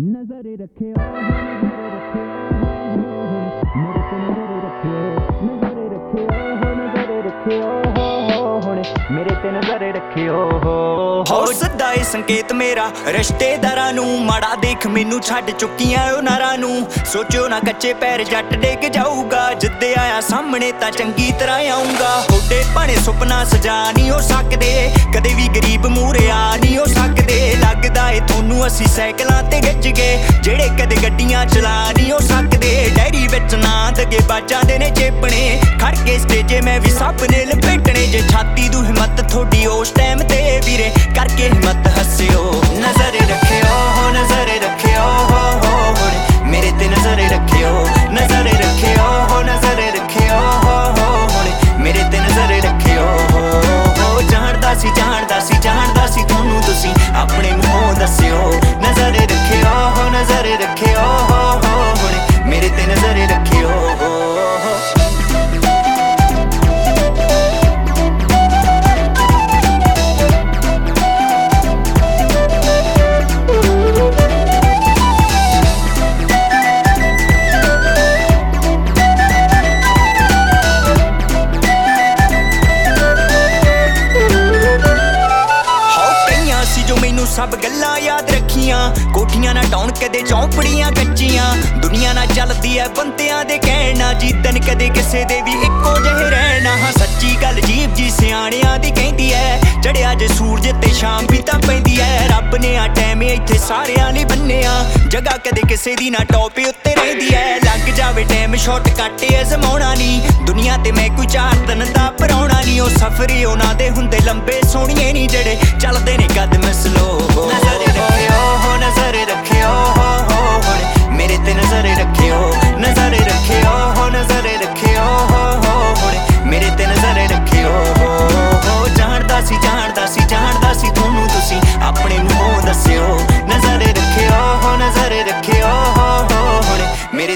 ਨਜ਼ਰ ਰੱਖਿਓ ਨਜ਼ਰ ਰੱਖਿਓ। ਮੇਰੇ ਤੇ ਨਜ਼ਰ ਰੱਖਿਓ। ਹੋ ਸਦਾ ਏ ਸੰਕੇਤ ਮੇਰਾ, ਰਿਸ਼ਤੇਦਾਰਾਂ ਨੂੰ ਮਾੜਾ ਦੇਖ ਮੈਨੂੰ ਛੱਡ ਚੁੱਕੀਆਂ ਉਹ ਨਾਰਾਂ ਨੂੰ। ਸੋਚੋ ਨਾ ਕੱਚੇ ਪੈਰ ਜੱਟ ਡਿੱਗ ਜਾਊਗਾ, ਜਿੱਦੇ ਆਇਆ ਸਾਹਮਣੇ ਤਾਂ ਚੰਗੀ ਤਰ੍ਹਾਂ ਆਉਂਗਾ ਤੁਹਾਡੇ ਭਾਣੇ ਸੁਪਨਾ ਸਜਾ ਨਹੀਂ ਹੋ ਸਕਦੇ, ਕਦੇ ਵੀ ਗਰੀਬ ਮੂਰੇ ਆ ਨਹੀਂ ਹੋ ਸਕਦੇ। ਲੱਗਦਾ ਏ ਤੁਹਾਨੂੰ ਅਸੀਂ ਸਾਈਕਲਾਂ ਤੇ ਗੱਜ ਗਏ, ਜਿਹੜੇ ਕਦੇ ਗੱਡੀਆਂ ਚਲਾ ਨਹੀਂ ਹੋ ਸਕਦੇ। ਵਿੱਚ ਨਾਂ ਦਗੇ ਬਾਜਾਂ ਦੇ ਨੇ ਚੇਪਣੇ। ਖੜ ਕੇ ਸਟੇਜੇ ਮੈਂ ਵੀ ਸਭ ਨੇ ਲਪੇਟਣੇ। ਜੇ ਛਾਤੀ ਦੂ ਹਿੰਮਤ ਥੋੜੀ ਉਸ ਟਾਈਮ ਤੇ ਸਭ ਗੱਲਾਂ ਯਾਦ ਰੱਖੀਆਂ। ਕੋਠੀਆਂ ਨਾ ਟਾਉਣ ਕਦੇ ਚੌਂਪੜੀਆਂ ਕੱਚੀਆਂ। ਦੁਨੀਆ ਨਾ ਐ ਬੰਦਿਆਂ ਦੇ ਕਹਿਣਾ, ਜੀਤਨ ਕਦੇ ਕਿਸੇ ਦੇ ਵੀ ਇੱਕੋ ਜਿਹੇ ਰਹਿਣਾ। ਹਾਂ, ਸੱਚੀ ਗੱਲ ਜੀਬ ਜੀ ਸਿਆਣਿਆਂ ਦੀ ਕਹਿੰਦੀ ਐ ਚੜਿਆ ਜੇ ਸੂਰਜ ਤੇ ਸ਼ਾਮ ਵੀ ਤਾਂ ਪੈਂਦੀ ਐ ਰੱਬ ਨੇ ਆ ਟਾਈਮ ਇੱਥੇ ਸਾਰਿਆਂ ਲਈ ਬੰਨਿਆ। ਜਗ੍ਹਾ ਕਦੇ ਕਿਸੇ ਦੀ ਨਾ ਟੌਪ ਉੱਤੇ ਰਹਿੰਦੀ ਐ ਲੱਗ ਜਾਵੇ ਟਾਈਮ ਸ਼ਾਰਟ ਕੱਟ ਅਜ਼ਮਾਉਣਾ ਨਹੀਂ। ਦੁਨੀਆ ਤੇ ਮੈਂ ਕੋਈ ਚਾਰ ਦਿਨ ਦਾ ਪਰੌਣਾ ਨਹੀਂ। ਉਹ ਸਫ਼ਰੀ ਉਹਨਾਂ ਦੇ ਹੁੰਦੇ, ਲੰਬੇ ਸੋਹਣੀਏ ਨਹੀਂ ਜਿਹੜੇ ਚੱਲਦੇ ਨੇ ਕਦਮ ਸਲੋ ਨਜ਼ਰ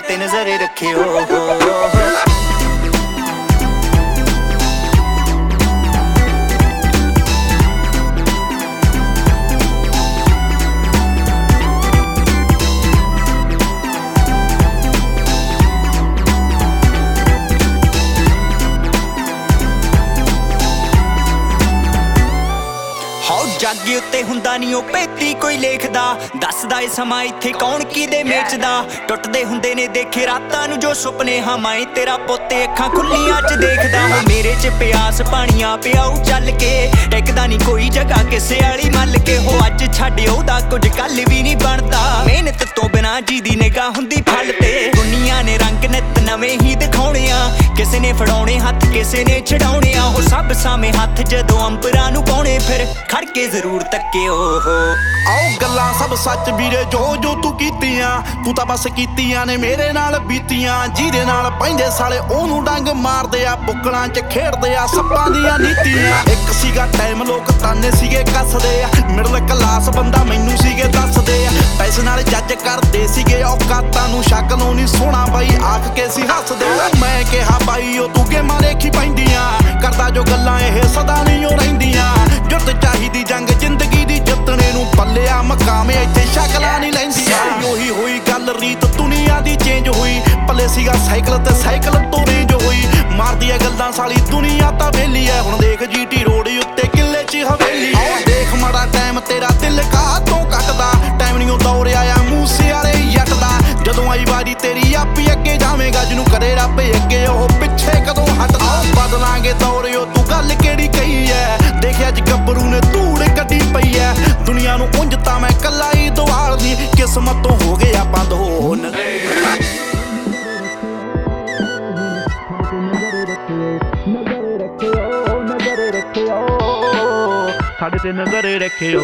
ਤੇ ਨਜ਼ਰ ਰੱਖਿਓ। ਜਾਗੇ ਉੱਤੇ ਹੁੰਦਾ ਨਹੀਂ ਉਹ ਪੇਤੀ ਕੋਈ ਲੇਖਦਾ। ਦੱਸਦਾ ਏ ਸਮਾਂ ਇੱਥੇ ਕੌਣ ਕਿਹਦੇ ਮੇਚਦਾ। ਟੁੱਟਦੇ ਹੁੰਦੇ ਨੇ ਦੇਖੇ ਰਾਤਾਂ ਨੂੰ ਜੋ ਸੁਪਨੇ ਹਮਾਏ ਤੇਰਾ ਪੋਤੇ ਅੱਖਾਂ ਖੁੱਲੀਆਂ ਚ ਦੇਖਦਾ। ਹੋ ਮੇਰੇ ਚ ਪਿਆਸ ਪਾਣੀਆਂ ਪਿਆਉ ਚੱਲ ਕੇ। ਟਿਕਦਾ ਨਹੀਂ ਕੋਈ ਜਗ੍ਹਾ ਕਿਸੇ ਵਾਲੀ ਮੱਲ ਕੇ। ਹੋ ਅੱਜ ਛੱਡ ਉਹਦਾ ਕੁਝ ਕੱਲ ਵੀ ਨਹੀਂ ਬਣਦਾ। ਮਿਹਨਤ ਤੋਂ ਬਿਨਾ ਜੀ ਦੀ ਨਿਗਾਹ ਹੁੰਦੀ ਫਲ ਤੇ। ਦੁਨੀਆ ਨੇ ਰੰਗ ਨਿਤ ਨਵੇਂ ਹੀ ਦਿਖਾਉਣੇ ਆ। ਕਿਸੇ ਨੇ ਫੜਾਉਣੇ ਹੱਥ, ਕਿਸੇ ਨੇ ਛਡਾਉਣੇ ਆ। ਉਹ ਸਭ ਸਾਵੇਂ ਹੱਥ ਜਦੋਂ ਅੰਬਰਾਂ ਨੂੰ ਪਾਉਣੇ, ਫਿਰ ਖੜ ਕੇ ਜ਼ਰੂਰ ਤੱਕਿਓ ਹੋ ਆਓ ਗੱਲਾਂ ਸਭ ਸੱਚ ਵੀਰੇ, ਜੋ ਜੋ ਤੂੰ ਕੀਤੀਆਂ, ਤੂੰ ਤਾਂ ਬਸ ਕੀਤੀਆਂ ਨੇ ਮੇਰੇ ਨਾਲ ਬੀਤੀਆਂ। ਜਿਹਦੇ ਨਾਲ ਪੈਂਦੇ ਸਾਲੇ ਉਹਨੂੰ ਡੰਗ ਮਾਰਦੇ ਆ, ਬੁੱਕਲਾਂ 'ਚ ਖੇਡਦੇ ਆ, ਸੱਪਾਂ ਦੀਆਂ ਨੀਤੀਆਂ। ਇੱਕ ਸੀਗਾ ਟਾਈਮ ਲੋਕ ਤਾਨੇ ਸੀਗੇ ਕੱਸਦੇ ਆ। ਮਿਡਲ ਕਲਾਸ ਬੰਦਾ ਮੈਨੂੰ ਸੀਗੇ ਦੱਸਦੇ ਆ। ਪੈਸੇ ਨਾਲ ਜੱਜ ਕਰਦੇ ਸੀਗੇ ਔਕਾਤਾਂ ਨੂੰ, ਸ਼ਕਲੋਂ ਨਹੀਂ ਸੋਹਣਾ ਬਾਈ। ਆਖ ਕੇ ਸੀ ਹੱਸਦੇ। ਮੈਂ ਕਿਹਾ ਬਾਈ ਉਹ ਤੂੰ ਗੇਮਾਂ ਦੇਖੀ ਪੈਂਦੀਆਂ। ਕਰਦਾ ਜੋ ਗੱਲਾਂ ਇਹ ਸਦਾ ਨਹੀਂ ਉਹ ਰਹਿੰਦੀਆਂ। ਜੁੱਤ ਚਾਹੀਦੀ ਜੰਗ ਜ਼ਿੰਦਗੀ ਦੀ ਜਿੱਤਣੇ ਨੂੰ ਪੱਲਿਆ ਮਕਾਮੇ ਇੱਥੇ ਸ਼ਕਲਾਂ ਨਹੀਂ ਲੈਂਦੀਆਂ। ਉਹੀ ਹੋਈ ਗੱਲ ਰੀਤ ਦੁਨੀਆ ਦੀ ਚੇਂਜ ਹੋਈ। ਪੱਲੇ ਸੀਗਾ ਸਾਈਕਲ ਤੇ ਸਾਈਕਲ ਤੋਂ ਰੇਂਜ ਹੋਈ। ਮਾਰਦੀ ਐ ਗੱਲਾਂ ਸਾਲੀ ਦੁਨੀਆ ਤਾਂ ਵੇਲੀ ਐ। ਹੁਣ ਦੇਖ ਜੀਟੀ ਰੋਡ ਉੱਤੇ ਕਿੱਲੇ 'ਚ ਹਵੇਲੀ ਦੇਖ ਮਾੜਾ ਟਾਈਮ ਤੇਰਾ ਦਿਲ ਕਾ ਤੋਂ ਸਾਡੇ ਤੇ ਨਜ਼ਰ ਰੱਖਿਓ।